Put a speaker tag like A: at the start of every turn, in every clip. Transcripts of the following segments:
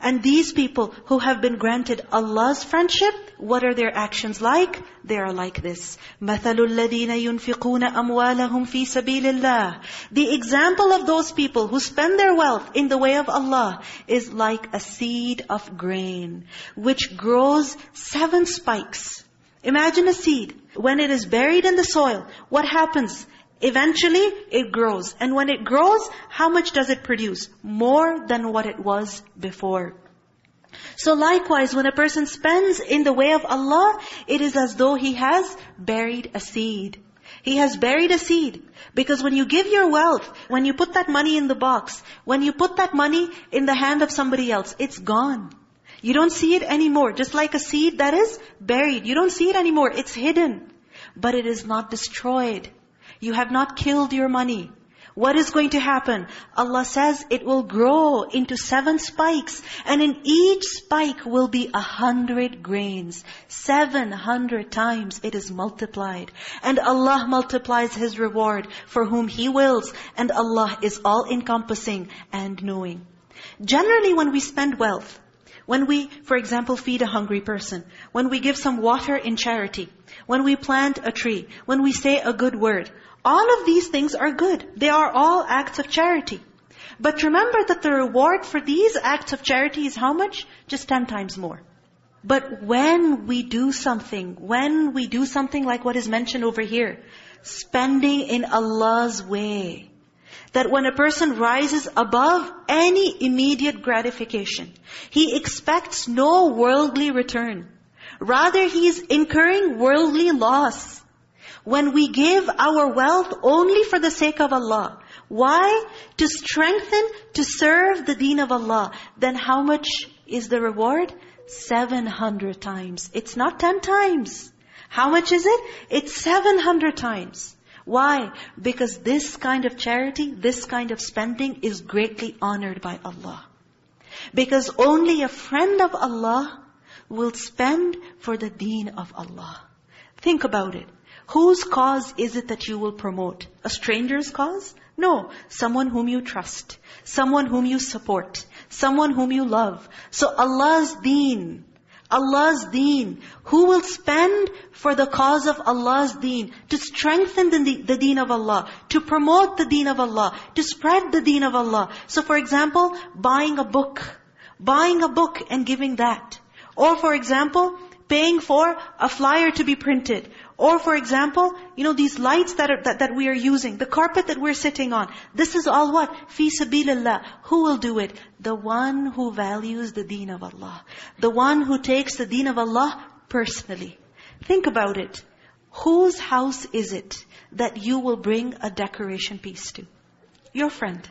A: And these people who have been granted Allah's friendship, what are their actions like? They are like this. مَثَلُ الَّذِينَ يُنْفِقُونَ أَمْوَالَهُمْ فِي سَبِيلِ اللَّهِ The example of those people who spend their wealth in the way of Allah is like a seed of grain, which grows seven spikes. Imagine a seed. When it is buried in the soil, what happens? Eventually, it grows. And when it grows, how much does it produce? More than what it was before. So likewise, when a person spends in the way of Allah, it is as though he has buried a seed. He has buried a seed. Because when you give your wealth, when you put that money in the box, when you put that money in the hand of somebody else, it's gone. You don't see it anymore. Just like a seed that is buried. You don't see it anymore. It's hidden. But it is not destroyed. You have not killed your money. What is going to happen? Allah says it will grow into seven spikes. And in each spike will be a hundred grains. Seven hundred times it is multiplied. And Allah multiplies His reward for whom He wills. And Allah is all-encompassing and knowing. Generally when we spend wealth, when we, for example, feed a hungry person, when we give some water in charity, when we plant a tree, when we say a good word, all of these things are good. They are all acts of charity. But remember that the reward for these acts of charity is how much? Just ten times more. But when we do something, when we do something like what is mentioned over here, spending in Allah's way, that when a person rises above any immediate gratification, he expects no worldly return. Rather, he is incurring worldly loss. When we give our wealth only for the sake of Allah. Why? To strengthen, to serve the deen of Allah. Then how much is the reward? 700 times. It's not 10 times. How much is it? It's 700 times. Why? Because this kind of charity, this kind of spending is greatly honored by Allah. Because only a friend of Allah will spend for the deen of Allah. Think about it. Whose cause is it that you will promote? A stranger's cause? No, someone whom you trust. Someone whom you support. Someone whom you love. So Allah's deen, Allah's deen. Who will spend for the cause of Allah's deen? To strengthen the, the deen of Allah. To promote the deen of Allah. To spread the deen of Allah. So for example, buying a book. Buying a book and giving that. Or for example, paying for a flyer to be printed. Or for example, you know, these lights that, are, that, that we are using, the carpet that we're sitting on. This is all what? Fi sabilillah. Who will do it? The one who values the deen of Allah. The one who takes the deen of Allah personally. Think about it. Whose house is it that you will bring a decoration piece to? Your friend.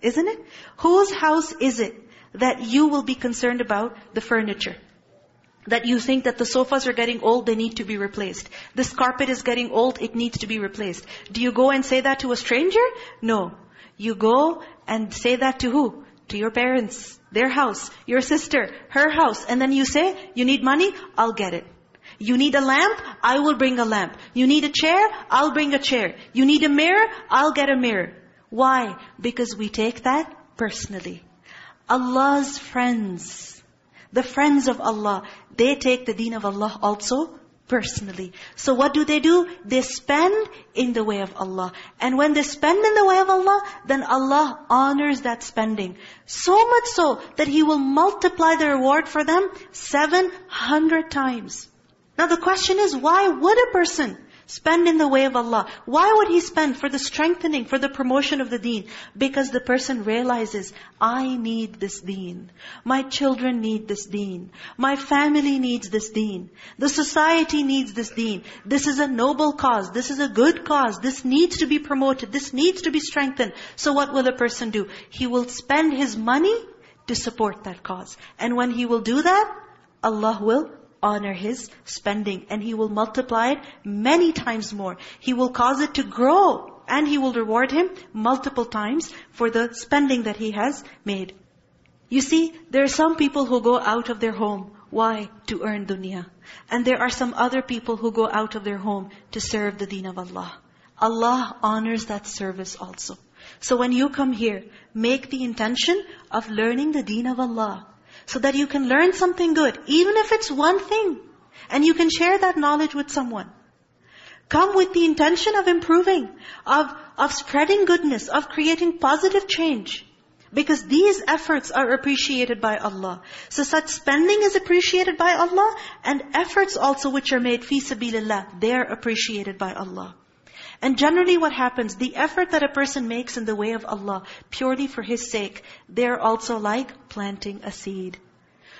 A: Isn't it? Whose house is it that you will be concerned about the furniture? That you think that the sofas are getting old, they need to be replaced. This carpet is getting old, it needs to be replaced. Do you go and say that to a stranger? No. You go and say that to who? To your parents, their house, your sister, her house. And then you say, you need money? I'll get it. You need a lamp? I will bring a lamp. You need a chair? I'll bring a chair. You need a mirror? I'll get a mirror. Why? Because we take that personally. Allah's friends the friends of Allah, they take the deen of Allah also personally. So what do they do? They spend in the way of Allah. And when they spend in the way of Allah, then Allah honors that spending. So much so that He will multiply the reward for them 700 times. Now the question is, why would a person Spend in the way of Allah. Why would he spend? For the strengthening, for the promotion of the deen. Because the person realizes, I need this deen. My children need this deen. My family needs this deen. The society needs this deen. This is a noble cause. This is a good cause. This needs to be promoted. This needs to be strengthened. So what will a person do? He will spend his money to support that cause. And when he will do that, Allah will honor his spending. And he will multiply it many times more. He will cause it to grow. And he will reward him multiple times for the spending that he has made. You see, there are some people who go out of their home Why? To earn dunya. And there are some other people who go out of their home to serve the deen of Allah. Allah honors that service also. So when you come here, make the intention of learning the deen of Allah. So that you can learn something good, even if it's one thing. And you can share that knowledge with someone. Come with the intention of improving, of, of spreading goodness, of creating positive change. Because these efforts are appreciated by Allah. So such spending is appreciated by Allah, and efforts also which are made fi sabilillah, they're appreciated by Allah. And generally what happens, the effort that a person makes in the way of Allah, purely for His sake, they're also like planting a seed.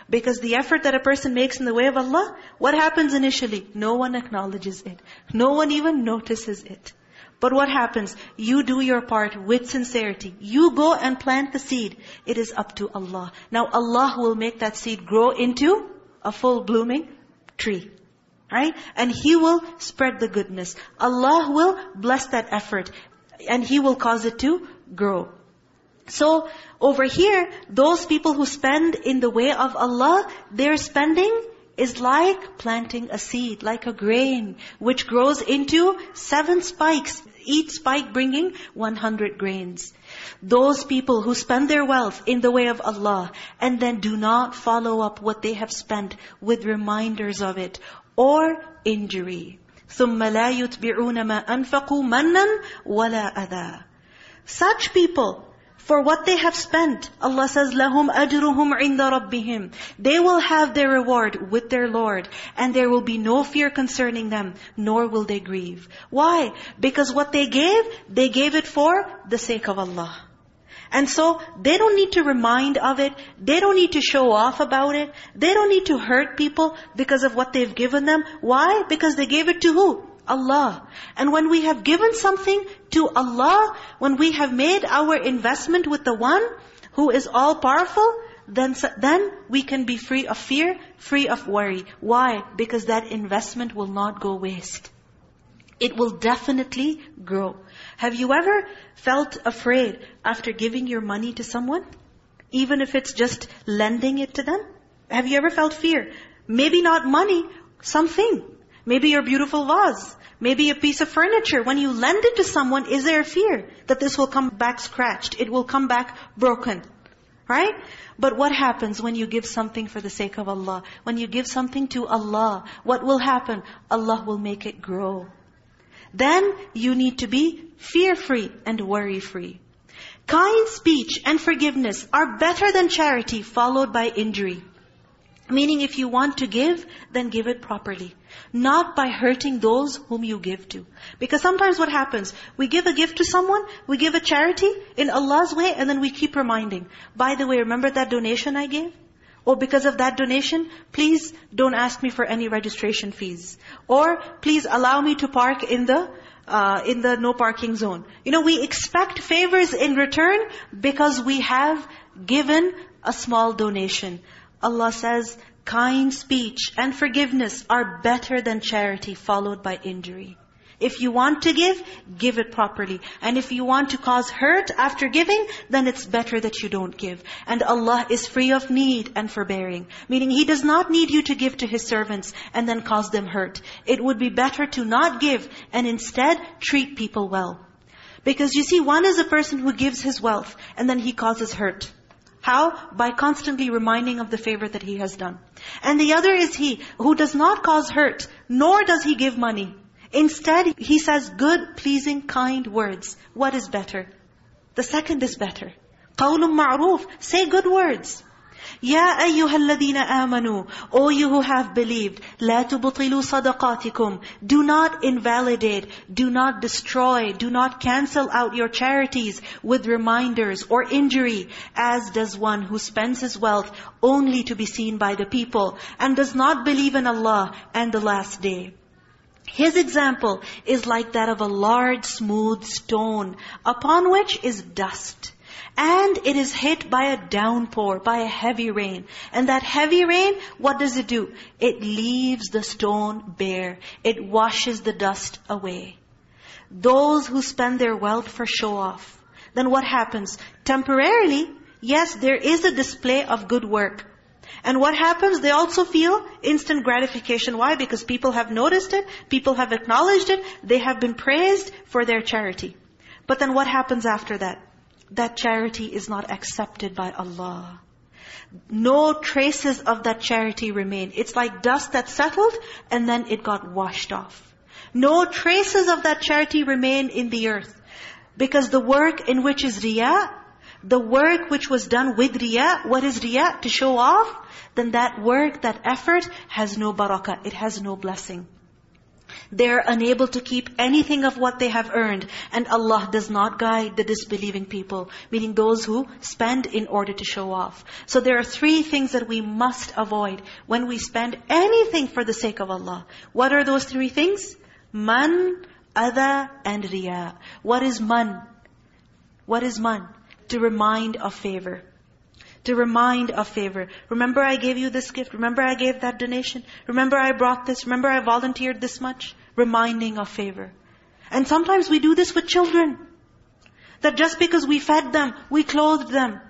A: Because the effort that a person makes in the way of Allah, what happens initially? No one acknowledges it. No one even notices it. But what happens? You do your part with sincerity. You go and plant the seed. It is up to Allah. Now Allah will make that seed grow into a full blooming tree. Right? And He will spread the goodness. Allah will bless that effort. And He will cause it to grow. So over here, those people who spend in the way of Allah, their spending is like planting a seed, like a grain, which grows into seven spikes, each spike bringing 100 grains. Those people who spend their wealth in the way of Allah, and then do not follow up what they have spent with reminders of it, or injury. ثُمَّ لَا يُتْبِعُونَ مَا أَنفَقُوا مَنًّا وَلَا أَذَى Such people, for what they have spent. Allah says, لَهُمْ أَجْرُهُمْ عِنْدَ رَبِّهِمْ They will have their reward with their Lord. And there will be no fear concerning them, nor will they grieve. Why? Because what they gave, they gave it for the sake of Allah. And so, they don't need to remind of it. They don't need to show off about it. They don't need to hurt people because of what they've given them. Why? Because they gave it to who? Allah. And when we have given something to Allah, when we have made our investment with the one who is all powerful, then, then we can be free of fear, free of worry. Why? Because that investment will not go waste. It will definitely grow. Have you ever felt afraid after giving your money to someone? Even if it's just lending it to them? Have you ever felt fear? Maybe not money, something. Maybe your beautiful vase. Maybe a piece of furniture. When you lend it to someone, is there a fear that this will come back scratched? It will come back broken. Right? But what happens when you give something for the sake of Allah? When you give something to Allah, what will happen? Allah will make it grow. Then you need to be fear-free and worry-free. Kind speech and forgiveness are better than charity followed by injury. Meaning if you want to give, then give it properly. Not by hurting those whom you give to. Because sometimes what happens, we give a gift to someone, we give a charity in Allah's way, and then we keep reminding, by the way, remember that donation I gave? Or because of that donation, please don't ask me for any registration fees. Or please allow me to park in the uh, in the no parking zone. You know, we expect favors in return because we have given a small donation. Allah says, kind speech and forgiveness are better than charity followed by injury. If you want to give, give it properly. And if you want to cause hurt after giving, then it's better that you don't give. And Allah is free of need and forbearing. Meaning He does not need you to give to His servants and then cause them hurt. It would be better to not give and instead treat people well. Because you see, one is a person who gives his wealth and then he causes hurt. How? By constantly reminding of the favor that he has done. And the other is he who does not cause hurt, nor does he give money. Instead, he says good, pleasing, kind words. What is better? The second is better. قَوْلٌ مَعْرُوفٌ Say good words. يَا أَيُّهَا الَّذِينَ آمَنُوا O you who have believed, لَا تُبْطِلُوا صَدَقَاتِكُمْ Do not invalidate, do not destroy, do not cancel out your charities with reminders or injury, as does one who spends his wealth only to be seen by the people, and does not believe in Allah and the last day. His example is like that of a large smooth stone, upon which is dust. And it is hit by a downpour, by a heavy rain. And that heavy rain, what does it do? It leaves the stone bare. It washes the dust away. Those who spend their wealth for show-off, then what happens? Temporarily, yes, there is a display of good work. And what happens? They also feel instant gratification. Why? Because people have noticed it, people have acknowledged it, they have been praised for their charity. But then what happens after that? That charity is not accepted by Allah. No traces of that charity remain. It's like dust that settled and then it got washed off. No traces of that charity remain in the earth. Because the work in which is riyah, the work which was done with riyah, what is riyah? To show off, then that work, that effort has no barakah. It has no blessing. They're unable to keep anything of what they have earned. And Allah does not guide the disbelieving people, meaning those who spend in order to show off. So there are three things that we must avoid when we spend anything for the sake of Allah. What are those three things? Man, adha, and riya. What is man? What is man? To remind of favor to remind of favor. Remember I gave you this gift. Remember I gave that donation. Remember I brought this. Remember I volunteered this much. Reminding of favor. And sometimes we do this with children. That just because we fed them, we clothed them,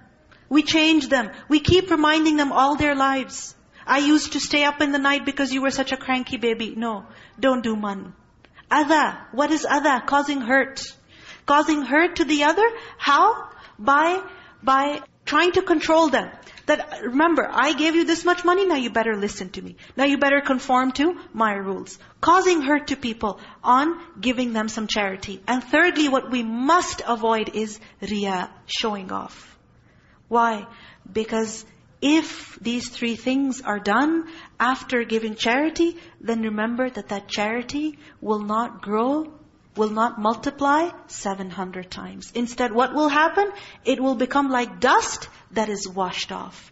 A: we changed them, we keep reminding them all their lives. I used to stay up in the night because you were such a cranky baby. No, don't do man. Adha. What is adha? Causing hurt. Causing hurt to the other. How? By, by trying to control them. That, remember, I gave you this much money, now you better listen to me. Now you better conform to my rules. Causing hurt to people on giving them some charity. And thirdly, what we must avoid is riya, showing off. Why? Because if these three things are done after giving charity, then remember that that charity will not grow will not multiply 700 times. Instead, what will happen? It will become like dust that is washed off.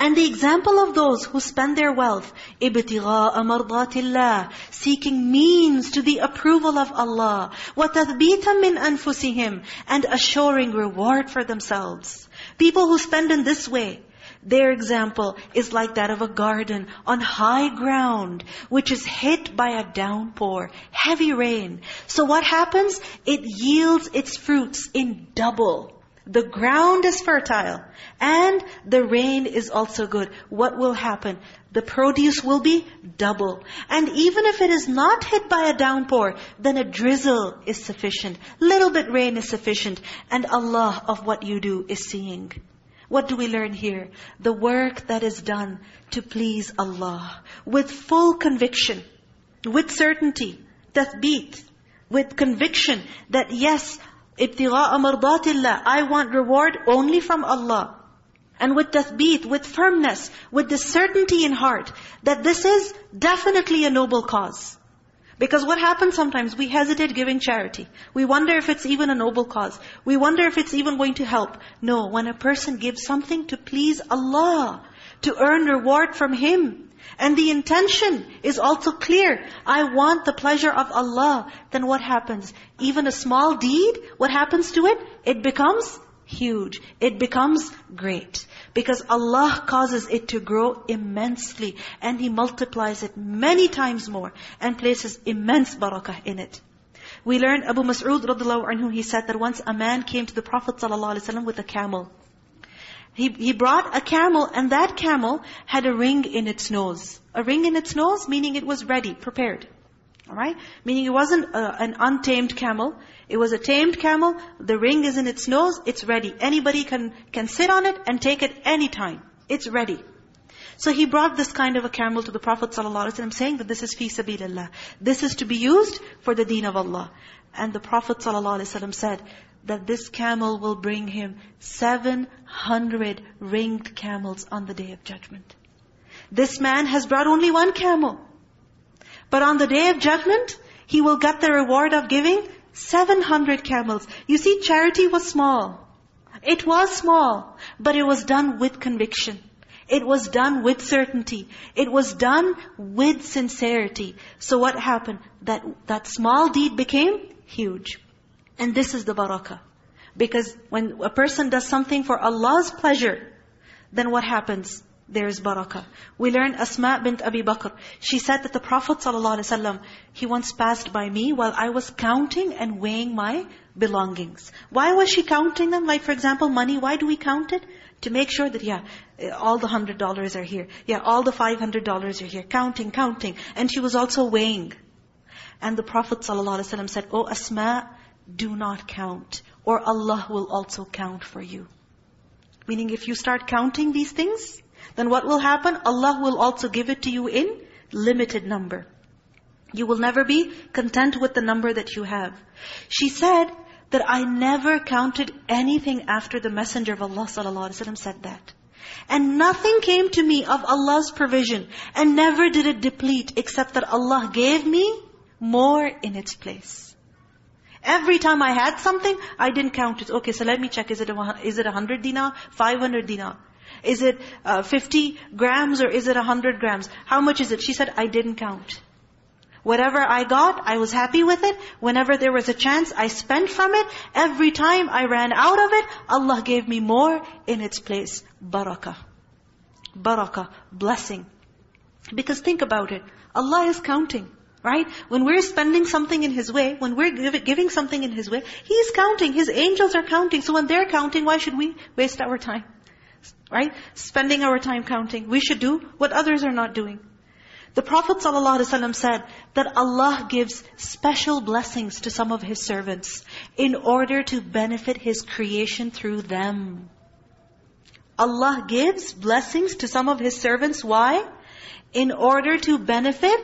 A: And the example of those who spend their wealth, ابْتِغَاءَ مَرْضَاتِ اللَّهِ Seeking means to the approval of Allah. وَتَثْبِيتًا مِنْ أَنفُسِهِمْ And assuring reward for themselves. People who spend in this way, their example is like that of a garden on high ground, which is hit by a downpour, heavy rain. So what happens? It yields its fruits in double. The ground is fertile and the rain is also good. What will happen? The produce will be double. And even if it is not hit by a downpour, then a drizzle is sufficient. Little bit rain is sufficient. And Allah of what you do is seeing. What do we learn here? The work that is done to please Allah with full conviction, with certainty, tathbeet, with conviction that yes, ibtigha'a mardatillah, I want reward only from Allah. And with tathbeet, with firmness, with the certainty in heart that this is definitely a noble cause. Because what happens sometimes, we hesitate giving charity. We wonder if it's even a noble cause. We wonder if it's even going to help. No, when a person gives something to please Allah, to earn reward from Him, and the intention is also clear, I want the pleasure of Allah, then what happens? Even a small deed, what happens to it? It becomes huge. It becomes great. Because Allah causes it to grow immensely. And He multiplies it many times more. And places immense barakah in it. We learn Abu Mas'ud radiallahu anhu, he said that once a man came to the Prophet ﷺ with a camel. He, he brought a camel and that camel had a ring in its nose. A ring in its nose meaning it was ready, prepared. Alright? Meaning it wasn't a, an untamed camel. It was a tamed camel. The ring is in its nose. It's ready. Anybody can, can sit on it and take it anytime. It's ready. So he brought this kind of a camel to the Prophet ﷺ saying that this is fi sabilillah. This is to be used for the deen of Allah. And the Prophet ﷺ said that this camel will bring him 700 ringed camels on the day of judgment. This man has brought only one camel. But on the day of judgment, he will get the reward of giving 700 camels. You see, charity was small. It was small, but it was done with conviction. It was done with certainty. It was done with sincerity. So what happened? That, that small deed became huge. And this is the barakah. Because when a person does something for Allah's pleasure, then what happens? There is barakah. We learn Asma bint Abi Bakr. She said that the Prophet ﷺ, he once passed by me while I was counting and weighing my belongings. Why was she counting them? Like for example, money, why do we count it? To make sure that, yeah, all the hundred dollars are here. Yeah, all the five hundred dollars are here. Counting, counting. And she was also weighing. And the Prophet ﷺ said, Oh Asma, do not count. Or Allah will also count for you. Meaning if you start counting these things, then what will happen? Allah will also give it to you in limited number. You will never be content with the number that you have. She said that I never counted anything after the Messenger of Allah ﷺ said that. And nothing came to me of Allah's provision. And never did it deplete except that Allah gave me more in its place. Every time I had something, I didn't count it. Okay, so let me check. Is it a, is it 100 dinar? 500 dinar? Is it uh, 50 grams or is it 100 grams? How much is it? She said, I didn't count. Whatever I got, I was happy with it. Whenever there was a chance, I spent from it. Every time I ran out of it, Allah gave me more in its place. Barakah. Barakah. Blessing. Because think about it. Allah is counting. Right? When we're spending something in His way, when we're giving something in His way, He's counting. His angels are counting. So when they're counting, why should we waste our time? Right? Spending our time counting. We should do what others are not doing. The Prophet ﷺ said that Allah gives special blessings to some of His servants in order to benefit His creation through them. Allah gives blessings to some of His servants. Why? In order to benefit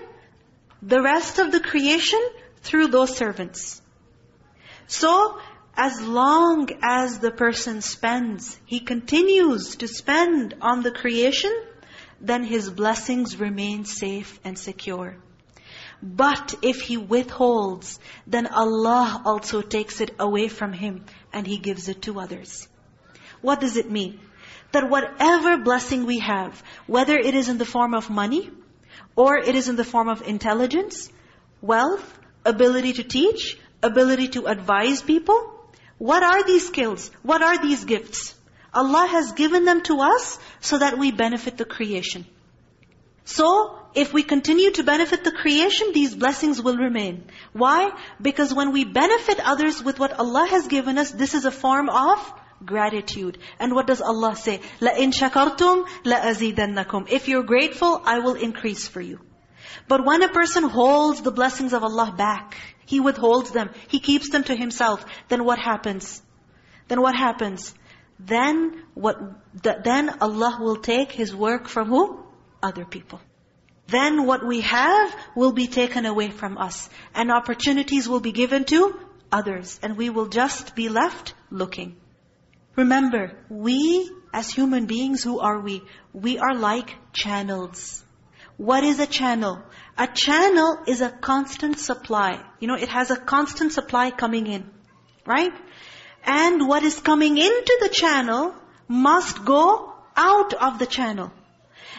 A: the rest of the creation through those servants. So, as long as the person spends, he continues to spend on the creation, then his blessings remain safe and secure. But if he withholds, then Allah also takes it away from him and He gives it to others. What does it mean? That whatever blessing we have, whether it is in the form of money, or it is in the form of intelligence, wealth, ability to teach, ability to advise people, what are these skills? What are these gifts? Allah has given them to us so that we benefit the creation. So, if we continue to benefit the creation, these blessings will remain. Why? Because when we benefit others with what Allah has given us, this is a form of gratitude. And what does Allah say? لَإِن شَكَرْتُمْ لَأَزِيدَنَّكُمْ If you're grateful, I will increase for you. But when a person holds the blessings of Allah back, he withholds them. He keeps them to himself. Then what happens? Then what happens? Then what? Then Allah will take His work from who? Other people. Then what we have will be taken away from us. And opportunities will be given to others. And we will just be left looking. Remember, we as human beings, who are we? We are like channels. What is a channel? A channel is a constant supply. You know, it has a constant supply coming in. Right? And what is coming into the channel must go out of the channel.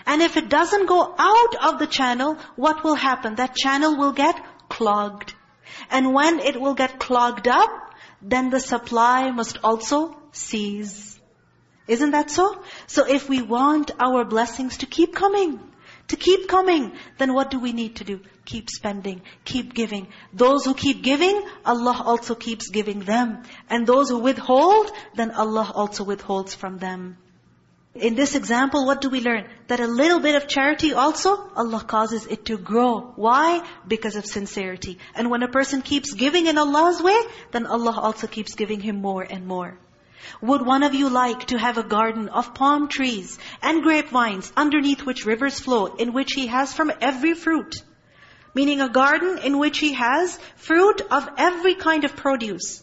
A: And if it doesn't go out of the channel, what will happen? That channel will get clogged. And when it will get clogged up, then the supply must also cease. Isn't that so? So if we want our blessings to keep coming, to keep coming, then what do we need to do? Keep spending, keep giving. Those who keep giving, Allah also keeps giving them. And those who withhold, then Allah also withholds from them. In this example, what do we learn? That a little bit of charity also, Allah causes it to grow. Why? Because of sincerity. And when a person keeps giving in Allah's way, then Allah also keeps giving him more and more. Would one of you like to have a garden of palm trees and grapevines underneath which rivers flow, in which he has from every fruit? Meaning a garden in which he has fruit of every kind of produce.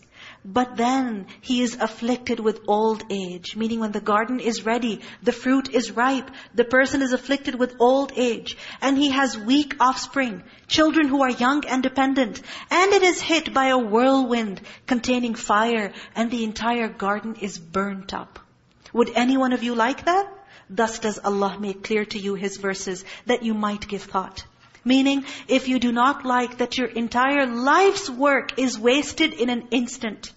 A: But then he is afflicted with old age. Meaning when the garden is ready, the fruit is ripe, the person is afflicted with old age. And he has weak offspring, children who are young and dependent. And it is hit by a whirlwind containing fire and the entire garden is burnt up. Would any one of you like that? Thus does Allah make clear to you His verses that you might give thought. Meaning, if you do not like that your entire life's work is wasted in an instant,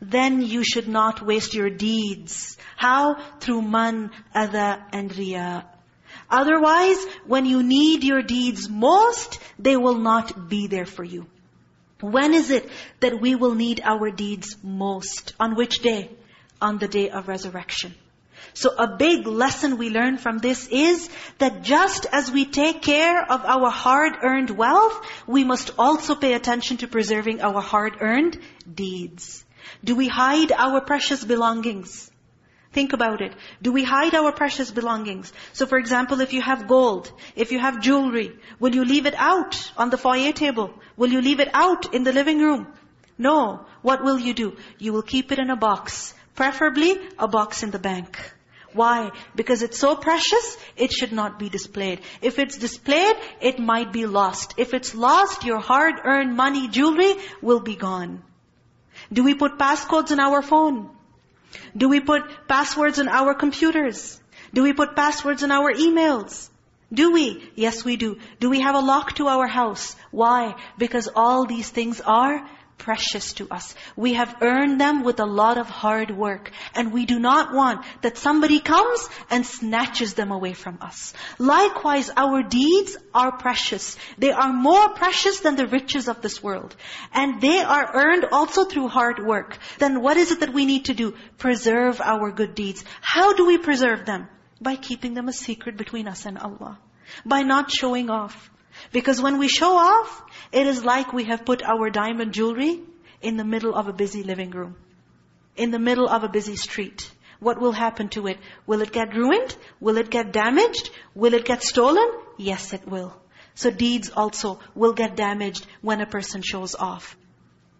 A: then you should not waste your deeds. How? Through man, adha and riya. Otherwise, when you need your deeds most, they will not be there for you. When is it that we will need our deeds most? On which day? On the day of resurrection. So a big lesson we learn from this is that just as we take care of our hard-earned wealth, we must also pay attention to preserving our hard-earned deeds. Do we hide our precious belongings? Think about it. Do we hide our precious belongings? So for example, if you have gold, if you have jewelry, will you leave it out on the foyer table? Will you leave it out in the living room? No. What will you do? You will keep it in a box. Preferably a box in the bank. Why? Because it's so precious, it should not be displayed. If it's displayed, it might be lost. If it's lost, your hard-earned money, jewelry, will be gone. Do we put passcodes in our phone? Do we put passwords in our computers? Do we put passwords in our emails? Do we? Yes, we do. Do we have a lock to our house? Why? Because all these things are precious to us. We have earned them with a lot of hard work. And we do not want that somebody comes and snatches them away from us. Likewise, our deeds are precious. They are more precious than the riches of this world. And they are earned also through hard work. Then what is it that we need to do? Preserve our good deeds. How do we preserve them? By keeping them a secret between us and Allah. By not showing off. Because when we show off, it is like we have put our diamond jewelry in the middle of a busy living room. In the middle of a busy street. What will happen to it? Will it get ruined? Will it get damaged? Will it get stolen? Yes, it will. So deeds also will get damaged when a person shows off.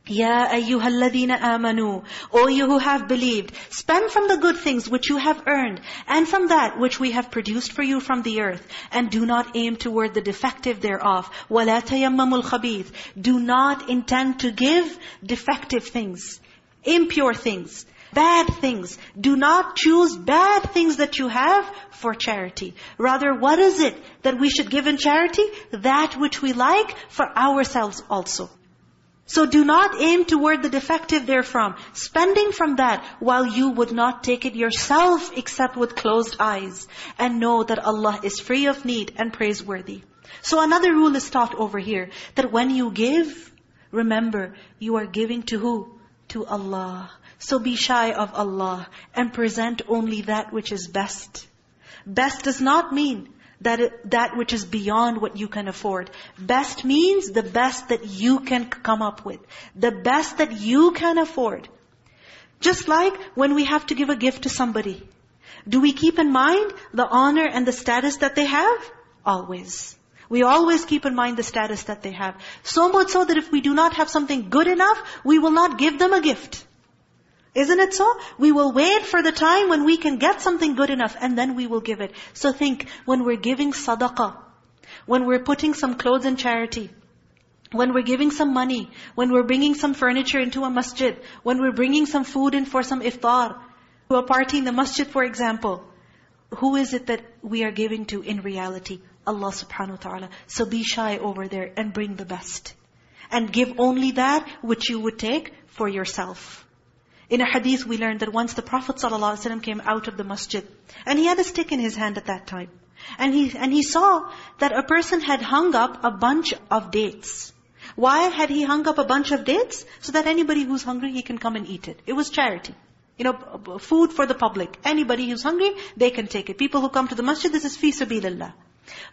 A: Ya ayyuhalladhina amanu. O you who have believed, spend from the good things which you have earned, and from that which we have produced for you from the earth, and do not aim toward the defective thereof. وَلَا تَيَمَّمُ الْخَبِيثِ Do not intend to give defective things, impure things, bad things. Do not choose bad things that you have for charity. Rather, what is it that we should give in charity? That which we like for ourselves also. So do not aim toward the defective therefrom, spending from that while you would not take it yourself except with closed eyes. And know that Allah is free of need and praiseworthy. So another rule is taught over here, that when you give, remember, you are giving to who? To Allah. So be shy of Allah and present only that which is best. Best does not mean that that which is beyond what you can afford. Best means the best that you can come up with. The best that you can afford. Just like when we have to give a gift to somebody. Do we keep in mind the honor and the status that they have? Always. We always keep in mind the status that they have. So much so that if we do not have something good enough, we will not give them a gift. Isn't it so? We will wait for the time when we can get something good enough and then we will give it. So think, when we're giving sadaqah, when we're putting some clothes in charity, when we're giving some money, when we're bringing some furniture into a masjid, when we're bringing some food in for some iftar, to a party in the masjid for example, who is it that we are giving to in reality? Allah subhanahu wa ta'ala. So be shy over there and bring the best. And give only that which you would take for yourself. In a hadith we learned that once the Prophet ﷺ came out of the masjid, and he had a stick in his hand at that time. And he, and he saw that a person had hung up a bunch of dates. Why had he hung up a bunch of dates? So that anybody who's hungry, he can come and eat it. It was charity. You know, food for the public. Anybody who's hungry, they can take it. People who come to the masjid, this is fi sabilillah.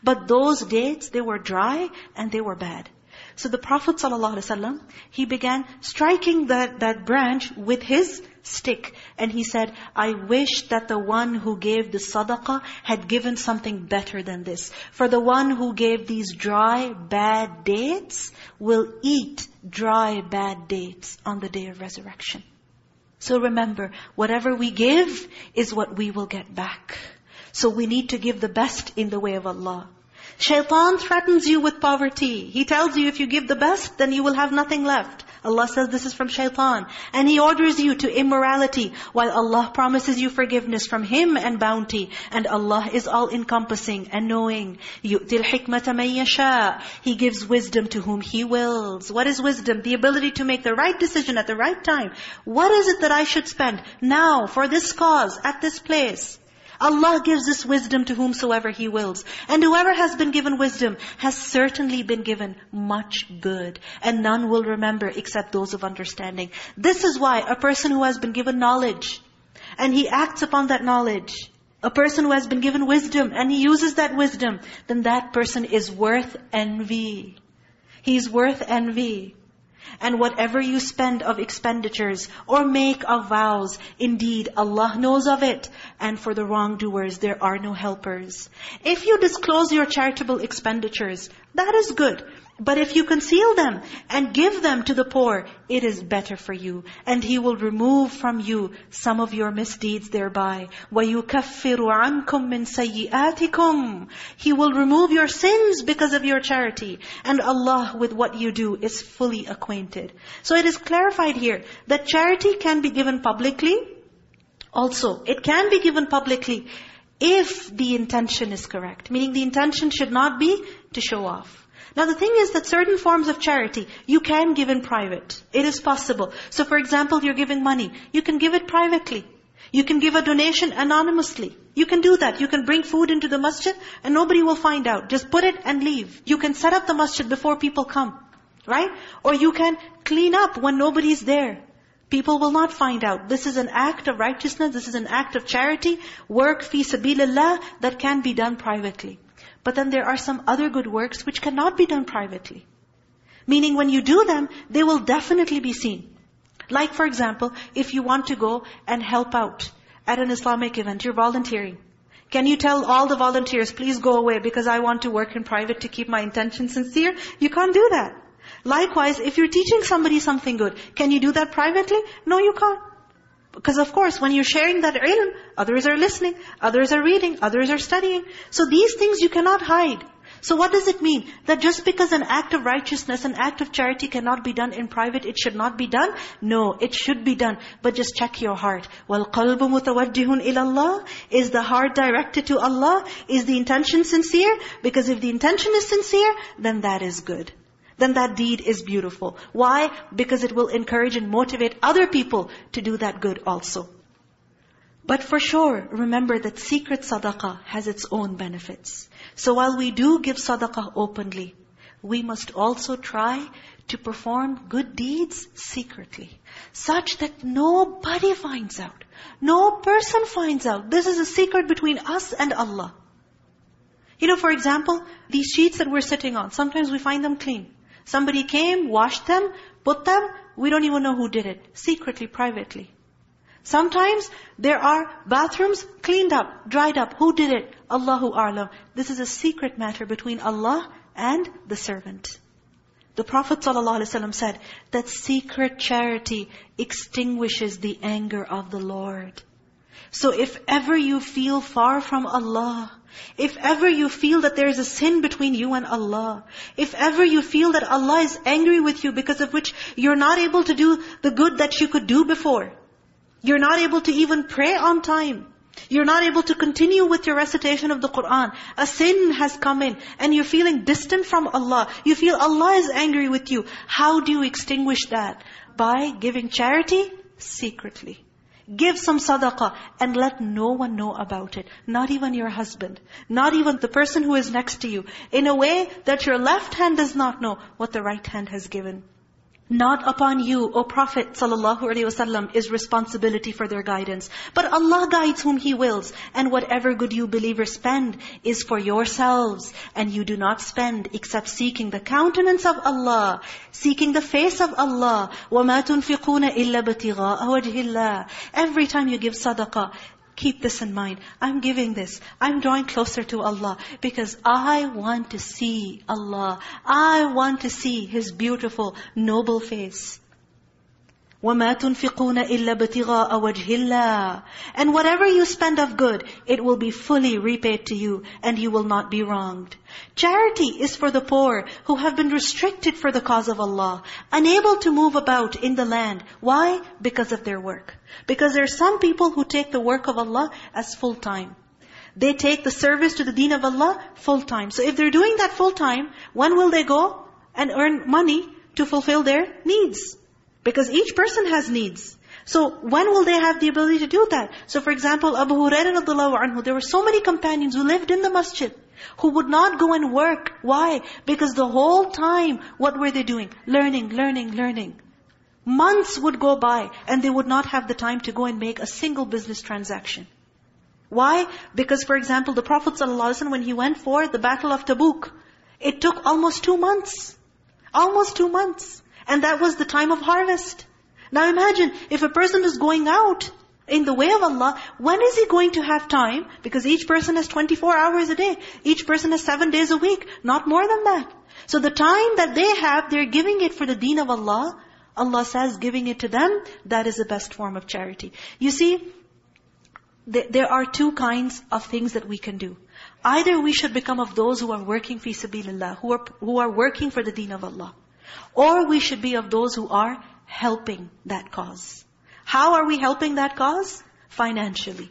A: But those dates, they were dry and they were bad. So the Prophet ﷺ, he began striking that, that branch with his stick. And he said, I wish that the one who gave the sadaqah had given something better than this. For the one who gave these dry, bad dates will eat dry, bad dates on the day of resurrection. So remember, whatever we give is what we will get back. So we need to give the best in the way of Allah. Shaitan threatens you with poverty. He tells you if you give the best, then you will have nothing left. Allah says this is from shaitan. And he orders you to immorality, while Allah promises you forgiveness from Him and bounty. And Allah is all-encompassing and knowing. يُؤْتِ الْحِكْمَةَ مَنْ يَشَاءُ He gives wisdom to whom He wills. What is wisdom? The ability to make the right decision at the right time. What is it that I should spend now for this cause, at this place? Allah gives this wisdom to whomsoever He wills. And whoever has been given wisdom has certainly been given much good. And none will remember except those of understanding. This is why a person who has been given knowledge, and he acts upon that knowledge, a person who has been given wisdom, and he uses that wisdom, then that person is worth envy. He's worth envy. And whatever you spend of expenditures or make of vows, indeed Allah knows of it. And for the wrongdoers, there are no helpers. If you disclose your charitable expenditures, that is good. But if you conceal them and give them to the poor, it is better for you. And He will remove from you some of your misdeeds thereby. وَيُكَفِّرُ عَنْكُم مِّن سَيِّئَاتِكُمْ He will remove your sins because of your charity. And Allah with what you do is fully acquainted. So it is clarified here that charity can be given publicly. Also, it can be given publicly if the intention is correct. Meaning the intention should not be to show off. Now the thing is that certain forms of charity, you can give in private. It is possible. So for example, you're giving money. You can give it privately. You can give a donation anonymously. You can do that. You can bring food into the masjid and nobody will find out. Just put it and leave. You can set up the masjid before people come. Right? Or you can clean up when nobody's there. People will not find out. This is an act of righteousness. This is an act of charity. Work fi sabilillah that can be done privately. But then there are some other good works which cannot be done privately. Meaning when you do them, they will definitely be seen. Like for example, if you want to go and help out at an Islamic event, you're volunteering. Can you tell all the volunteers, please go away because I want to work in private to keep my intention sincere? You can't do that. Likewise, if you're teaching somebody something good, can you do that privately? No, you can't. Because of course, when you're sharing that ilm, others are listening, others are reading, others are studying. So these things you cannot hide. So what does it mean? That just because an act of righteousness, an act of charity cannot be done in private, it should not be done? No, it should be done. But just check your heart. وَالْقَلْبُ مُتَوَجِّهٌ إِلَى اللَّهِ Is the heart directed to Allah? Is the intention sincere? Because if the intention is sincere, then that is good then that deed is beautiful. Why? Because it will encourage and motivate other people to do that good also. But for sure, remember that secret sadaqah has its own benefits. So while we do give sadaqah openly, we must also try to perform good deeds secretly. Such that nobody finds out. No person finds out. This is a secret between us and Allah. You know, for example, these sheets that we're sitting on, sometimes we find them clean. Somebody came, washed them, put them, we don't even know who did it. Secretly, privately. Sometimes there are bathrooms cleaned up, dried up. Who did it? Allahu A'lam. This is a secret matter between Allah and the servant. The Prophet ﷺ said that secret charity extinguishes the anger of the Lord. So if ever you feel far from Allah, if ever you feel that there is a sin between you and Allah, if ever you feel that Allah is angry with you because of which you're not able to do the good that you could do before, you're not able to even pray on time, you're not able to continue with your recitation of the Qur'an, a sin has come in and you're feeling distant from Allah, you feel Allah is angry with you, how do you extinguish that? By giving charity secretly. Give some sadaqah and let no one know about it. Not even your husband. Not even the person who is next to you. In a way that your left hand does not know what the right hand has given. Not upon you, O Prophet ﷺ, is responsibility for their guidance. But Allah guides whom He wills. And whatever good you believers spend is for yourselves. And you do not spend except seeking the countenance of Allah, seeking the face of Allah. وَمَا تُنْفِقُونَ إِلَّا بَتِغَاءَ وَجْهِ اللَّهِ Every time you give sadaqah, Keep this in mind. I'm giving this. I'm drawing closer to Allah because I want to see Allah. I want to see His beautiful, noble face. وَمَا تُنْفِقُونَ إِلَّا بِتِغَاءَ وَجْهِ اللَّهِ And whatever you spend of good, it will be fully repaid to you and you will not be wronged. Charity is for the poor who have been restricted for the cause of Allah, unable to move about in the land. Why? Because of their work. Because there are some people who take the work of Allah as full-time. They take the service to the deen of Allah full-time. So if they're doing that full-time, when will they go and earn money to fulfill their needs? Because each person has needs. So when will they have the ability to do that? So for example, Abu Hurairah radiallahu anhu, there were so many companions who lived in the masjid, who would not go and work. Why? Because the whole time, what were they doing? Learning, learning, learning. Months would go by and they would not have the time to go and make a single business transaction. Why? Because for example, the Prophet ﷺ, when he went for the Battle of Tabuk, it took almost two months. Almost two months. And that was the time of harvest. Now imagine, if a person is going out in the way of Allah, when is he going to have time? Because each person has 24 hours a day. Each person has 7 days a week. Not more than that. So the time that they have, they're giving it for the deen of Allah. Allah says, giving it to them, that is the best form of charity. You see, there are two kinds of things that we can do. Either we should become of those who are working fi sabilillah, who are, who are working for the deen of Allah. Or we should be of those who are helping that cause. How are we helping that cause? Financially.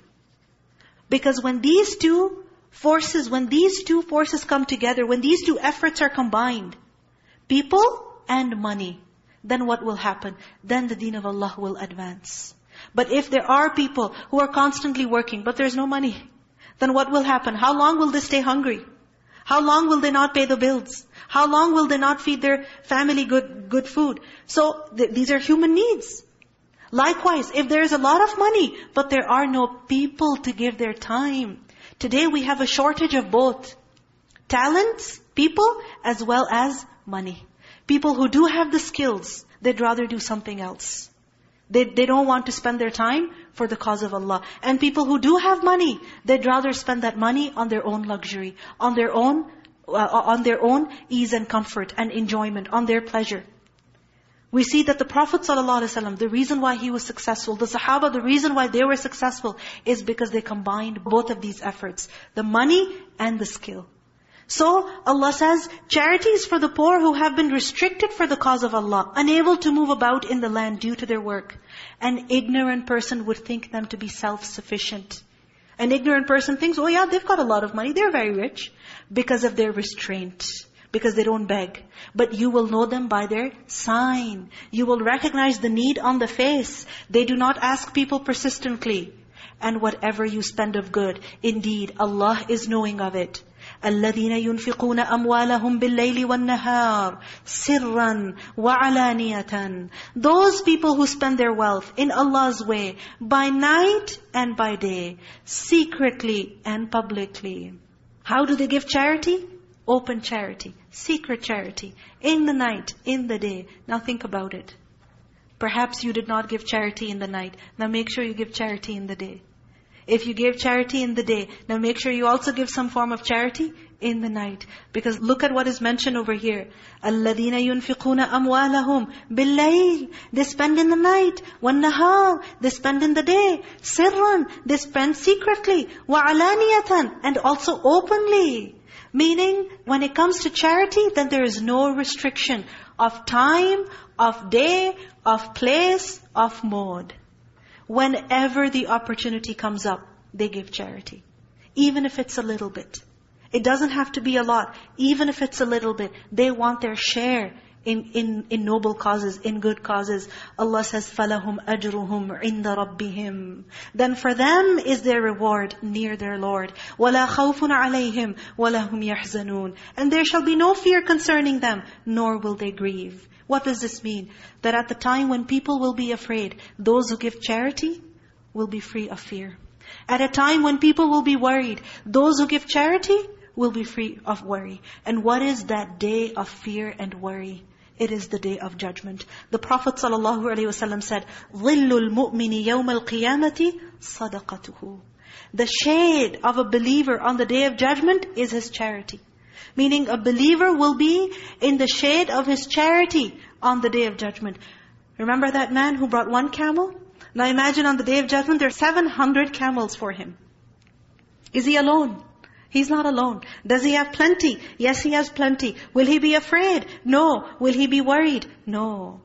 A: Because when these two forces, when these two forces come together, when these two efforts are combined, people and money, then what will happen? Then the deen of Allah will advance. But if there are people who are constantly working, but there's no money, then what will happen? How long will they stay hungry? How long will they not pay the bills? How long will they not feed their family good, good food? So th these are human needs. Likewise, if there is a lot of money, but there are no people to give their time. Today we have a shortage of both. Talents, people, as well as money. People who do have the skills, they'd rather do something else. They, they don't want to spend their time for the cause of Allah. And people who do have money, they'd rather spend that money on their own luxury, on their own, Uh, on their own ease and comfort and enjoyment, on their pleasure. We see that the Prophet ﷺ, the reason why he was successful, the Sahaba, the reason why they were successful, is because they combined both of these efforts, the money and the skill. So Allah says, charity is for the poor who have been restricted for the cause of Allah, unable to move about in the land due to their work. An ignorant person would think them to be self-sufficient. An ignorant person thinks, oh yeah, they've got a lot of money, they're very rich Because of their restraint. Because they don't beg. But you will know them by their sign. You will recognize the need on the face. They do not ask people persistently. And whatever you spend of good, indeed, Allah is knowing of it. الذين ينفقون أموالهم بالليل والنهار سرا وعلانية Those people who spend their wealth in Allah's way by night and by day, secretly and publicly. How do they give charity? Open charity, secret charity, in the night, in the day. Now think about it. Perhaps you did not give charity in the night. Now make sure you give charity in the day. If you gave charity in the day, now make sure you also give some form of charity in the night. Because look at what is mentioned over here. الَّذِينَ يُنْفِقُونَ أَمْوَالَهُمْ بِاللَّيْلِ They spend in the night. وَالنَّهَارِ They spend in the day. سِرًّا They spend secretly. وَعَلَانِيَةً And also openly. Meaning, when it comes to charity, then there is no restriction of time, of day, of place, of mode. Whenever the opportunity comes up, they give charity. Even if it's a little bit. It doesn't have to be a lot. Even if it's a little bit. They want their share in, in, in noble causes, in good causes. Allah says, فَلَهُمْ أَجْرُهُمْ عِنْدَ رَبِّهِمْ Then for them is their reward near their Lord. وَلَا خَوْفٌ عَلَيْهِمْ وَلَا هُمْ يَحْزَنُونَ And there shall be no fear concerning them, nor will they grieve. What does this mean? That at the time when people will be afraid, those who give charity will be free of fear. At a time when people will be worried, those who give charity will be free of worry. And what is that day of fear and worry? It is the day of judgment. The Prophet ﷺ said, ظِلُّ الْمُؤْمِنِ يَوْمَ الْقِيَامَةِ صَدَقَتُهُ The shade of a believer on the day of judgment is his charity. Meaning a believer will be in the shade of his charity on the day of judgment. Remember that man who brought one camel? Now imagine on the day of judgment, there are 700 camels for him. Is he alone? He's not alone. Does he have plenty? Yes, he has plenty. Will he be afraid? No. Will he be worried? No.